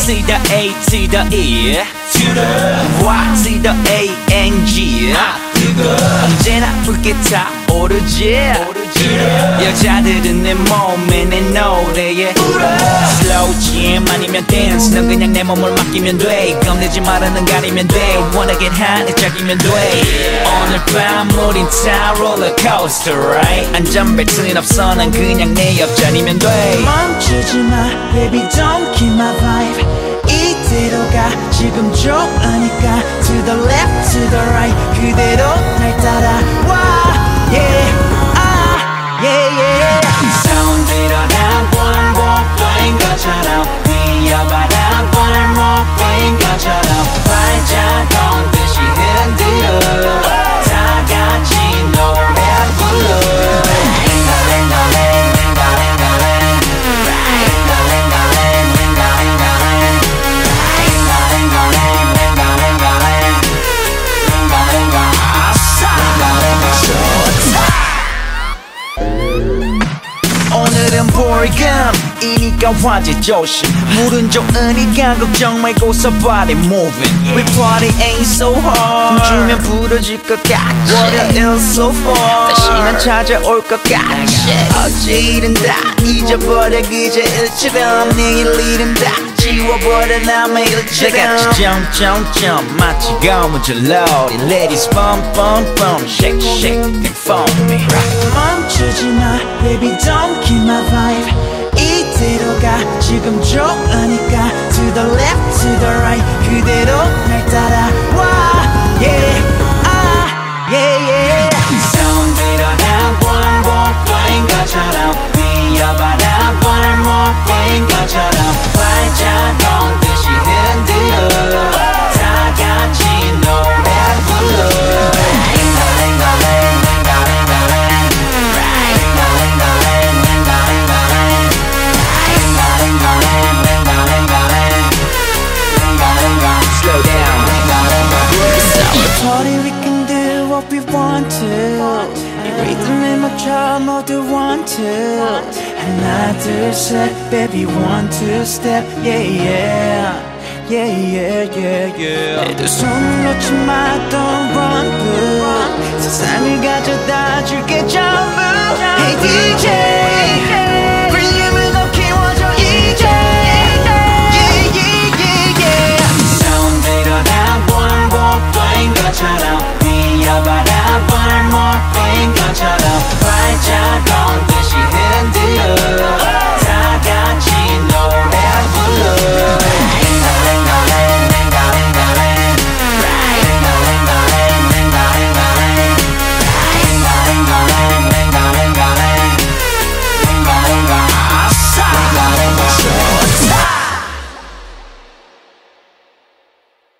to the A to the E. To the Y to the A N G. 언제나 붉게 타오르지. 여자들은 내 몸에 내 노래에. Slow jam 아니면 dance. 넌 그냥 내 몸을 맡기면 돼. 겁내지 넌 가리면 돼. 원하게 하는 짝이면 돼. 오늘 밤 우린 타 롤러코스터 right? 안전벨트는 없어. 난 그냥 내 옆자리면 돼. 멈추지 마 baby. Don't kill my vibe 지금 좋으니까 to the left to the right 그대로 볼감이니까 화제 조심 물은 좋으니까 걱정 말고서 body moving We party ain't so hard 춤추면 부러질 것 같지 월요일 so far 다시 난 찾아올 것 같지 어제 일은 다 잊어버려 그저 일처럼 내일 일은 다 지워버려 남의 일처럼 내같이 점점점 마치 고무줄놀이 Ladies bum bum bum shake shake and for me 멈추지 마 baby don't kill my vibe 이대로 가 지금 좋으니까 do what we want to 이 리듬에 맞춰 모두 want to 하나 둘셋 baby one two step yeah yeah Yeah, yeah, yeah, yeah. 내두 손 놓지 마, don't run, good. 세상을 가져다 줄게 전부. Hey DJ,